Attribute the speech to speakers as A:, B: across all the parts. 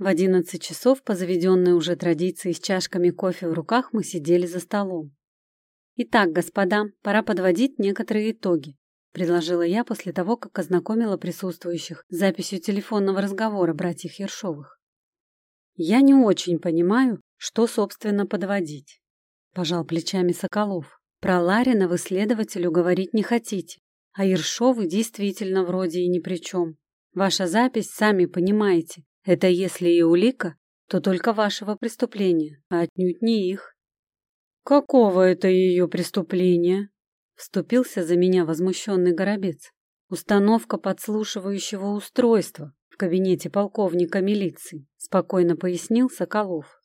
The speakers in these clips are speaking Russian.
A: В одиннадцать часов, по заведенной уже традиции, с чашками кофе в руках, мы сидели за столом. «Итак, господа, пора подводить некоторые итоги», — предложила я после того, как ознакомила присутствующих с записью телефонного разговора братьев Ершовых. «Я не очень понимаю, что, собственно, подводить», — пожал плечами Соколов. «Про Ларина вы следователю говорить не хотите, а Ершовы действительно вроде и ни при чем. Ваша запись, сами понимаете, это если и улика, то только вашего преступления, а отнюдь не их. Какого это ее преступления? Вступился за меня возмущенный горобец. Установка подслушивающего устройства в кабинете полковника милиции, спокойно пояснил Соколов.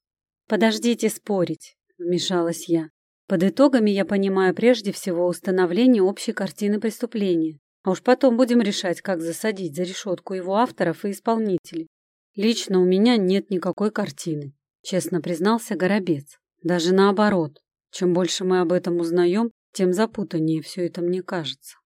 A: Подождите спорить, вмешалась я. Под итогами я понимаю прежде всего установление общей картины преступления, а уж потом будем решать, как засадить за решетку его авторов и исполнителей. Лично у меня нет никакой картины, честно признался Горобец. Даже наоборот. Чем больше мы об этом узнаем, тем запутаннее все это мне кажется.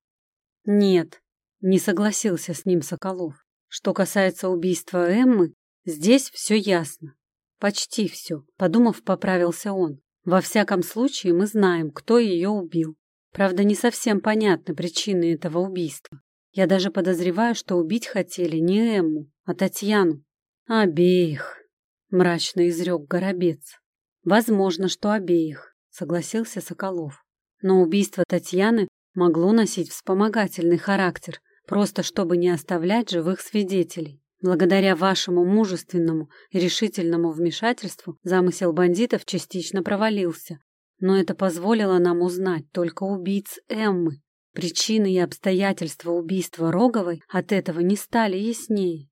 A: Нет, не согласился с ним Соколов. Что касается убийства Эммы, здесь все ясно. Почти все, подумав, поправился он. Во всяком случае, мы знаем, кто ее убил. Правда, не совсем понятны причины этого убийства. Я даже подозреваю, что убить хотели не Эмму, а Татьяну. «Обеих», — мрачно изрек Горобец. «Возможно, что обеих», — согласился Соколов. «Но убийство Татьяны могло носить вспомогательный характер, просто чтобы не оставлять живых свидетелей. Благодаря вашему мужественному и решительному вмешательству замысел бандитов частично провалился, но это позволило нам узнать только убийц Эммы. Причины и обстоятельства убийства Роговой от этого не стали яснее.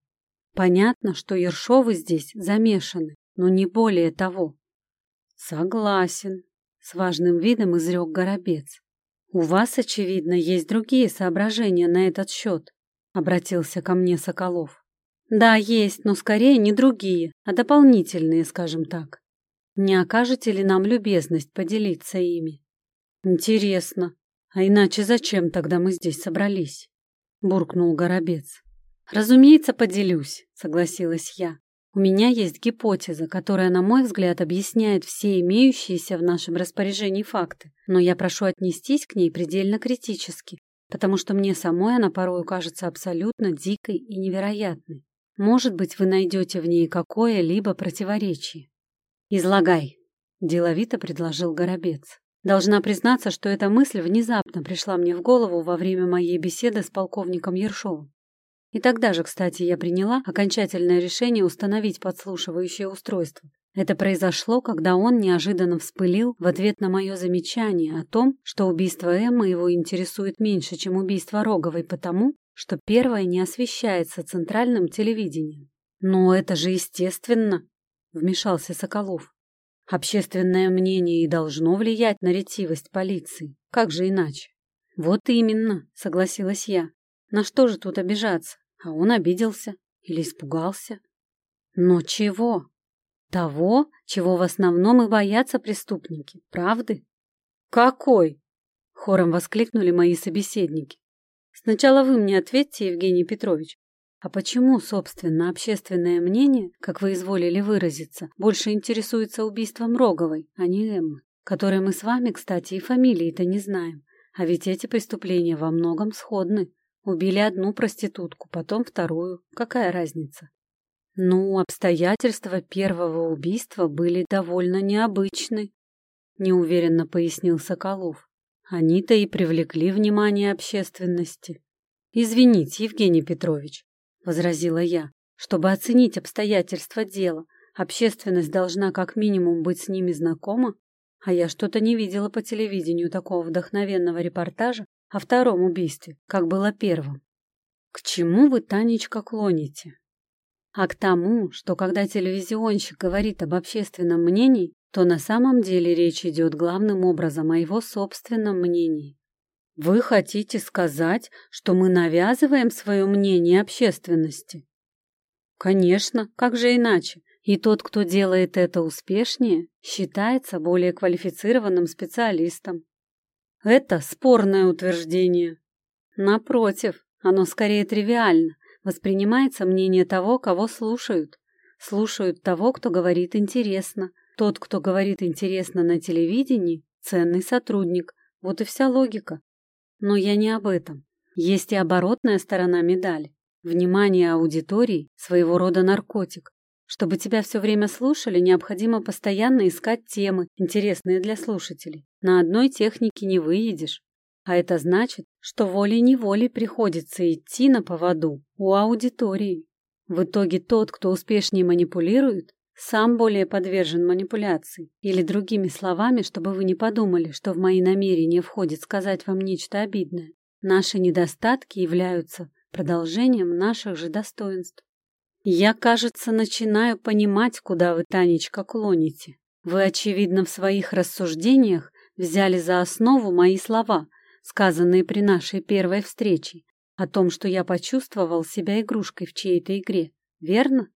A: Понятно, что Ершовы здесь замешаны, но не более того. Согласен, с важным видом изрек Горобец. У вас, очевидно, есть другие соображения на этот счет, обратился ко мне Соколов. Да, есть, но скорее не другие, а дополнительные, скажем так. Не окажете ли нам любезность поделиться ими? Интересно. А иначе зачем тогда мы здесь собрались? Буркнул Горобец. «Разумеется, поделюсь», — согласилась я. «У меня есть гипотеза, которая, на мой взгляд, объясняет все имеющиеся в нашем распоряжении факты, но я прошу отнестись к ней предельно критически, потому что мне самой она порою кажется абсолютно дикой и невероятной. Может быть, вы найдете в ней какое-либо противоречие». «Излагай», — деловито предложил Горобец. Должна признаться, что эта мысль внезапно пришла мне в голову во время моей беседы с полковником Ершовым. И тогда же, кстати, я приняла окончательное решение установить подслушивающее устройство. Это произошло, когда он неожиданно вспылил в ответ на мое замечание о том, что убийство Эммы его интересует меньше, чем убийство Роговой, потому что первое не освещается центральным телевидением. «Но это же естественно», — вмешался Соколов. «Общественное мнение и должно влиять на ретивость полиции. Как же иначе?» «Вот именно», — согласилась я. На что же тут обижаться? А он обиделся или испугался. Но чего? Того, чего в основном и боятся преступники, правды? Какой? Хором воскликнули мои собеседники. Сначала вы мне ответьте, Евгений Петрович. А почему, собственно, общественное мнение, как вы изволили выразиться, больше интересуется убийством Роговой, а не Эммы, которой мы с вами, кстати, и фамилии-то не знаем? А ведь эти преступления во многом сходны. Убили одну проститутку, потом вторую. Какая разница? Ну, обстоятельства первого убийства были довольно необычны, неуверенно пояснил Соколов. Они-то и привлекли внимание общественности. Извините, Евгений Петрович, возразила я, чтобы оценить обстоятельства дела, общественность должна как минимум быть с ними знакома, а я что-то не видела по телевидению такого вдохновенного репортажа о втором убийстве, как было первым. К чему вы, Танечка, клоните? А к тому, что когда телевизионщик говорит об общественном мнении, то на самом деле речь идет главным образом о его собственном мнении. Вы хотите сказать, что мы навязываем свое мнение общественности? Конечно, как же иначе? И тот, кто делает это успешнее, считается более квалифицированным специалистом. Это спорное утверждение. Напротив, оно скорее тривиально, воспринимается мнение того, кого слушают. слушают того, кто говорит интересно. Тот, кто говорит интересно на телевидении, ценный сотрудник. Вот и вся логика. Но я не об этом. Есть и оборотная сторона медали. Внимание аудитории – своего рода наркотик. Чтобы тебя все время слушали, необходимо постоянно искать темы, интересные для слушателей. На одной технике не выедешь. А это значит, что волей-неволей приходится идти на поводу у аудитории. В итоге тот, кто успешнее манипулирует, сам более подвержен манипуляции. Или другими словами, чтобы вы не подумали, что в мои намерения входит сказать вам нечто обидное. Наши недостатки являются продолжением наших же достоинств. Я, кажется, начинаю понимать, куда вы, Танечка, клоните. Вы, очевидно, в своих рассуждениях взяли за основу мои слова, сказанные при нашей первой встрече, о том, что я почувствовал себя игрушкой в чьей-то игре. Верно?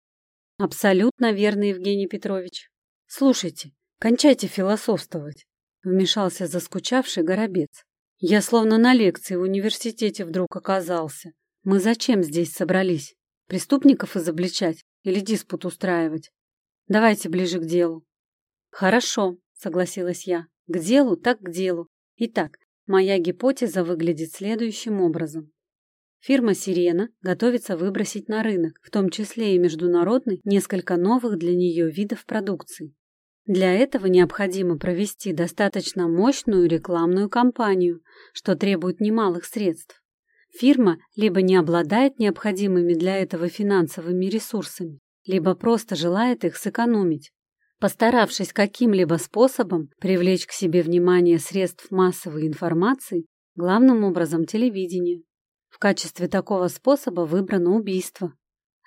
A: Абсолютно верно, Евгений Петрович. Слушайте, кончайте философствовать, вмешался заскучавший горобец. Я словно на лекции в университете вдруг оказался. Мы зачем здесь собрались? Преступников изобличать или диспут устраивать? Давайте ближе к делу. Хорошо, согласилась я. К делу так к делу. Итак, моя гипотеза выглядит следующим образом. Фирма «Сирена» готовится выбросить на рынок, в том числе и международный, несколько новых для нее видов продукции. Для этого необходимо провести достаточно мощную рекламную кампанию, что требует немалых средств. Фирма либо не обладает необходимыми для этого финансовыми ресурсами, либо просто желает их сэкономить, постаравшись каким-либо способом привлечь к себе внимание средств массовой информации, главным образом телевидения. В качестве такого способа выбрано убийство.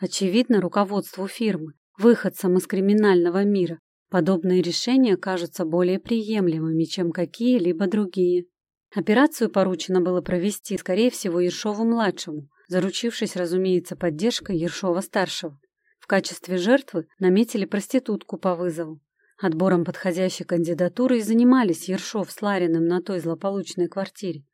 A: Очевидно, руководству фирмы, выходцам из криминального мира, подобные решения кажутся более приемлемыми, чем какие-либо другие. Операцию поручено было провести, скорее всего, Ершову-младшему, заручившись, разумеется, поддержкой Ершова-старшего. В качестве жертвы наметили проститутку по вызову. Отбором подходящей кандидатуры и занимались Ершов с Лариным на той злополучной квартире.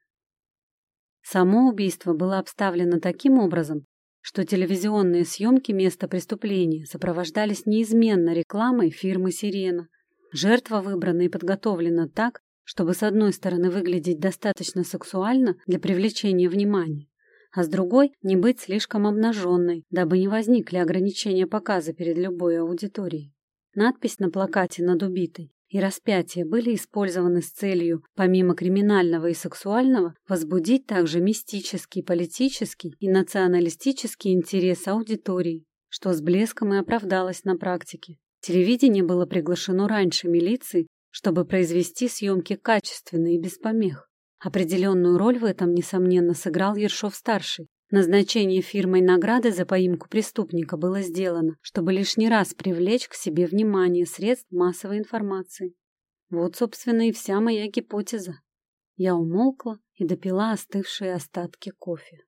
A: Само убийство было обставлено таким образом, что телевизионные съемки места преступления сопровождались неизменно рекламой фирмы «Сирена». Жертва выбрана и подготовлена так, чтобы с одной стороны выглядеть достаточно сексуально для привлечения внимания, а с другой не быть слишком обнаженной, дабы не возникли ограничения показа перед любой аудиторией. Надпись на плакате над убитой и распятие были использованы с целью, помимо криминального и сексуального, возбудить также мистический, политический и националистический интерес аудитории, что с блеском и оправдалось на практике. Телевидение было приглашено раньше милиции чтобы произвести съемки качественно и без помех. Определенную роль в этом, несомненно, сыграл Ершов-старший. Назначение фирмой награды за поимку преступника было сделано, чтобы лишний раз привлечь к себе внимание средств массовой информации. Вот, собственно, и вся моя гипотеза. Я умолкла и допила остывшие остатки кофе.